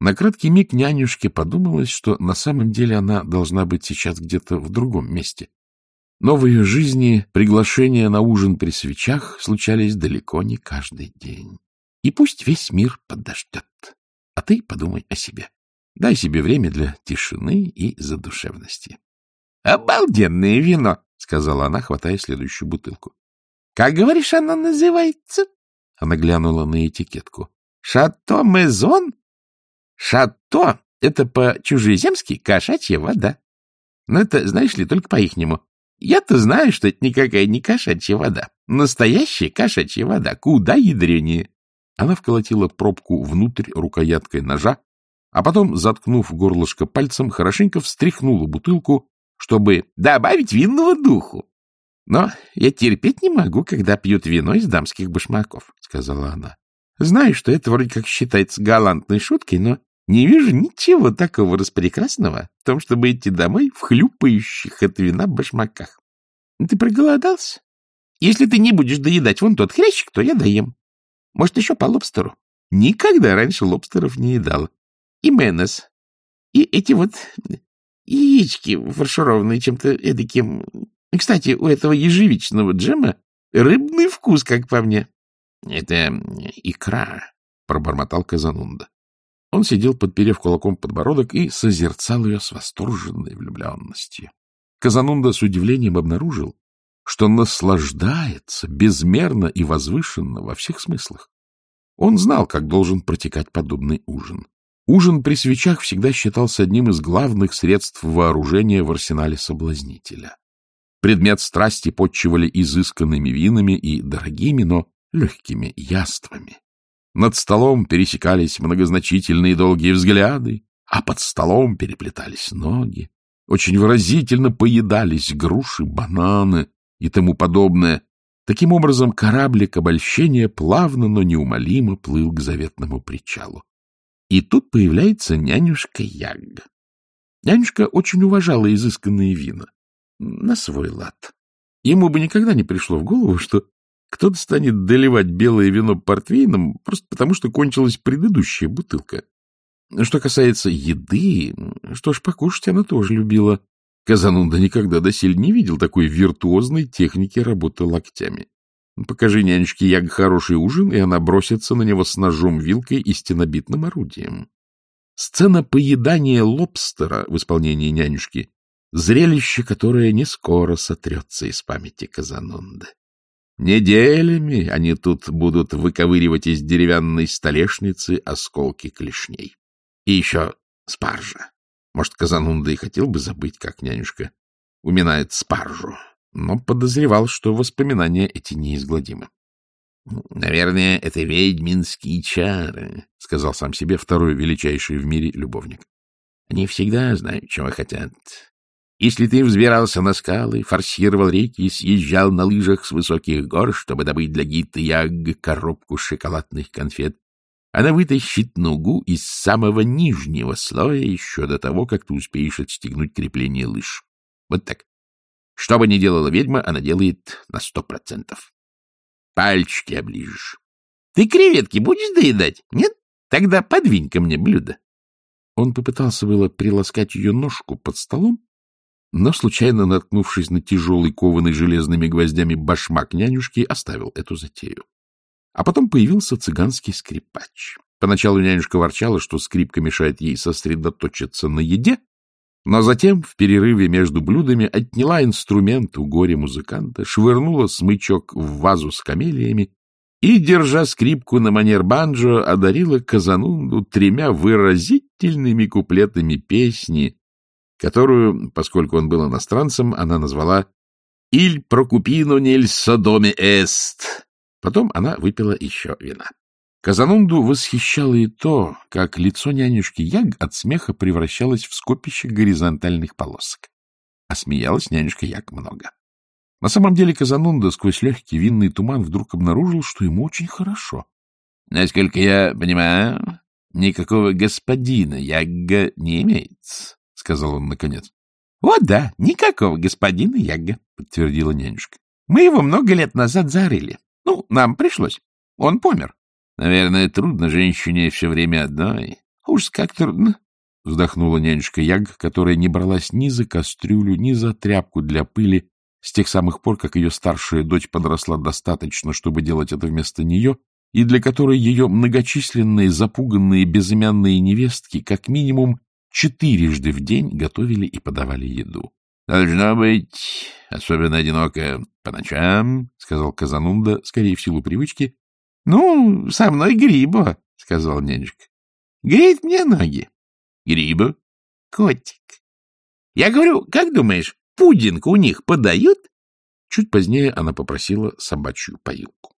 На краткий миг нянюшке подумалось, что на самом деле она должна быть сейчас где-то в другом месте. Но в ее жизни приглашения на ужин при свечах случались далеко не каждый день. И пусть весь мир подождет, а ты подумай о себе. Дай себе время для тишины и задушевности. — Обалденное вино! — сказала она, хватая следующую бутылку. — Как, говоришь, оно называется? Она глянула на этикетку. — Шато Мезон? Шато — это по-чужеземски кошачья вода. Но это, знаешь ли, только по-ихнему. Я-то знаю, что это никакая не кошачья вода. Настоящая кошачья вода, куда ядренее. Она вколотила пробку внутрь рукояткой ножа, а потом, заткнув горлышко пальцем, хорошенько встряхнула бутылку, чтобы добавить винного духу. — Но я терпеть не могу, когда пьют вино из дамских башмаков, — сказала она. — Знаю, что это вроде как считается галантной шуткой, но не вижу ничего такого распрекрасного в том, чтобы идти домой в хлюпающих от вина башмаках. Ты проголодался? Если ты не будешь доедать вон тот хрящик, то я доем. Может, еще по лобстеру? Никогда раньше лобстеров не едала. И менес. И эти вот яички, фаршированные чем-то эдаким. Кстати, у этого ежевичного джема рыбный вкус, как по мне. — Это икра, — пробормотал Казанунда. Он сидел, подперев кулаком подбородок, и созерцал ее с восторженной влюбленностью. Казанунда с удивлением обнаружил, что наслаждается безмерно и возвышенно во всех смыслах. Он знал, как должен протекать подобный ужин. Ужин при свечах всегда считался одним из главных средств вооружения в арсенале соблазнителя. Предмет страсти подчивали изысканными винами и дорогими, но легкими яствами. Над столом пересекались многозначительные долгие взгляды, а под столом переплетались ноги. Очень выразительно поедались груши, бананы и тому подобное. Таким образом, кораблик обольщения плавно, но неумолимо плыл к заветному причалу. И тут появляется нянюшка Ягга. Нянюшка очень уважала изысканные вина. На свой лад. Ему бы никогда не пришло в голову, что кто-то станет доливать белое вино портвейном просто потому, что кончилась предыдущая бутылка. Что касается еды, что ж, покушать она тоже любила. Казанунда никогда доселе не видел такой виртуозной техники работы локтями. Покажи нянюшке Яг хороший ужин, и она бросится на него с ножом, вилкой и стенобитным орудием. Сцена поедания лобстера в исполнении нянюшки — зрелище, которое не скоро сотрется из памяти Казанунды. Неделями они тут будут выковыривать из деревянной столешницы осколки клешней. И еще спаржа. Может, Казанунда и хотел бы забыть, как нянюшка уминает спаржу, но подозревал, что воспоминания эти неизгладимы. — Наверное, это ведьминские чары, — сказал сам себе второй величайший в мире любовник. — Они всегда знают, чего хотят. Если ты взбирался на скалы, форсировал реки и съезжал на лыжах с высоких гор, чтобы добыть для Гиты Яг коробку шоколадных конфет, она вытащит ногу из самого нижнего слоя еще до того, как ты успеешь отстегнуть крепление лыж. Вот так. Что бы ни делала ведьма, она делает на сто процентов. Пальчики оближешь. Ты креветки будешь доедать? Нет? Тогда подвинь ко мне блюдо. Он попытался было приласкать ее ножку под столом, но, случайно наткнувшись на тяжелый, кованый железными гвоздями башмак нянюшки, оставил эту затею. А потом появился цыганский скрипач. Поначалу нянюшка ворчала, что скрипка мешает ей сосредоточиться на еде, но затем, в перерыве между блюдами, отняла инструмент у горе-музыканта, швырнула смычок в вазу с камелиями и, держа скрипку на манер банджо, одарила Казанунду тремя выразительными куплетами песни, которую, поскольку он был иностранцем, она назвала «Иль прокупино нель содоме эст». Потом она выпила еще вина. Казанунду восхищало и то, как лицо нянюшки Яг от смеха превращалось в скопище горизонтальных полосок. А смеялась нянюшка Яг много. На самом деле Казанунда сквозь легкий винный туман вдруг обнаружил, что ему очень хорошо. — Насколько я понимаю, никакого господина Ягга не имеется, сказал он наконец. — О, да, никакого господина Ягга, — подтвердила нянюшка. — Мы его много лет назад зарыли. Ну, нам пришлось. Он помер. — Наверное, трудно женщине все время одной, — Уж как трудно, — вздохнула нянюшка Яг, которая не бралась ни за кастрюлю, ни за тряпку для пыли с тех самых пор, как ее старшая дочь подросла достаточно, чтобы делать это вместо нее, и для которой ее многочисленные запуганные безымянные невестки как минимум четырежды в день готовили и подавали еду. — Должно быть особенно одиноко по ночам, — сказал Казанунда, скорее в силу привычки. — Ну, со мной гриба, — сказал нянюшка. — Греет мне ноги. — Гриба? — Котик. — Я говорю, как думаешь, пудинг у них подают? Чуть позднее она попросила собачью поилку.